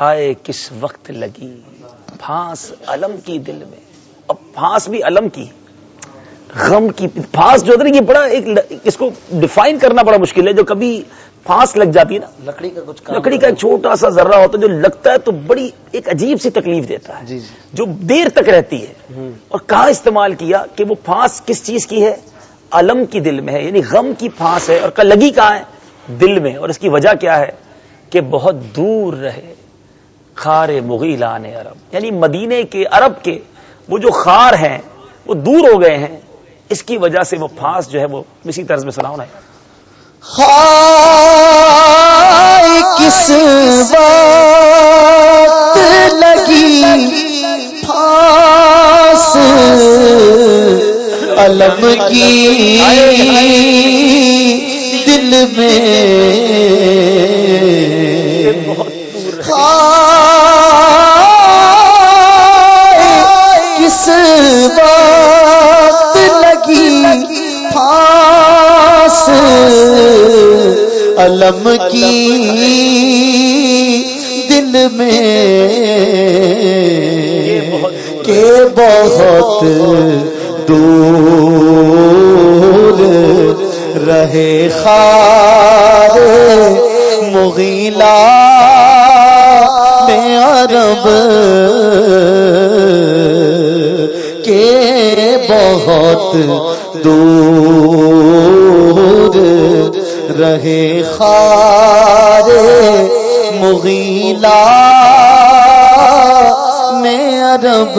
ہائے کس وقت لگی؟ پھانس علم کی دل میں۔ اب پھانس بھی علم کی۔ غم کی۔ پھانس جو یہ بڑا ایک اس کو ڈیفائن کرنا بڑا مشکل ہے۔ جو کبھی پھانس لگ جاتی ہے نا لکڑی کا کچھ لکڑی کا ایک چھوٹا سا ذرہ ہوتا ہے جو لگتا ہے تو بڑی ایک عجیب سی تکلیف دیتا ہے۔ جی جی۔ جو دیر تک رہتی ہے۔ اور کہاں استعمال کیا کہ وہ پھانس کس چیز کی ہے؟ علم کی دل میں ہے۔ یعنی غم کی پھانس ہے۔ اور لگی کہاں ہے؟ دل میں۔ اور اس کی وجہ کیا ہے؟ کہ بہت دور رہے۔ خار مغیلان عرب۔ یعنی مدینے کے عرب کے وہ جو خار ہیں وہ دور ہو گئے ہیں۔ اس کی وجہ سے وہ پھانس جو ہے وہ اسی طرز میں سناؤ نا کس بات لگی؟ پھانس۔ علم کی دل میں۔ بہت کس بات لگی پھانس علم کی دل میں کہ بہت دور رہے خار عرب کے بہت دور رہے خار مغیلا میں عرب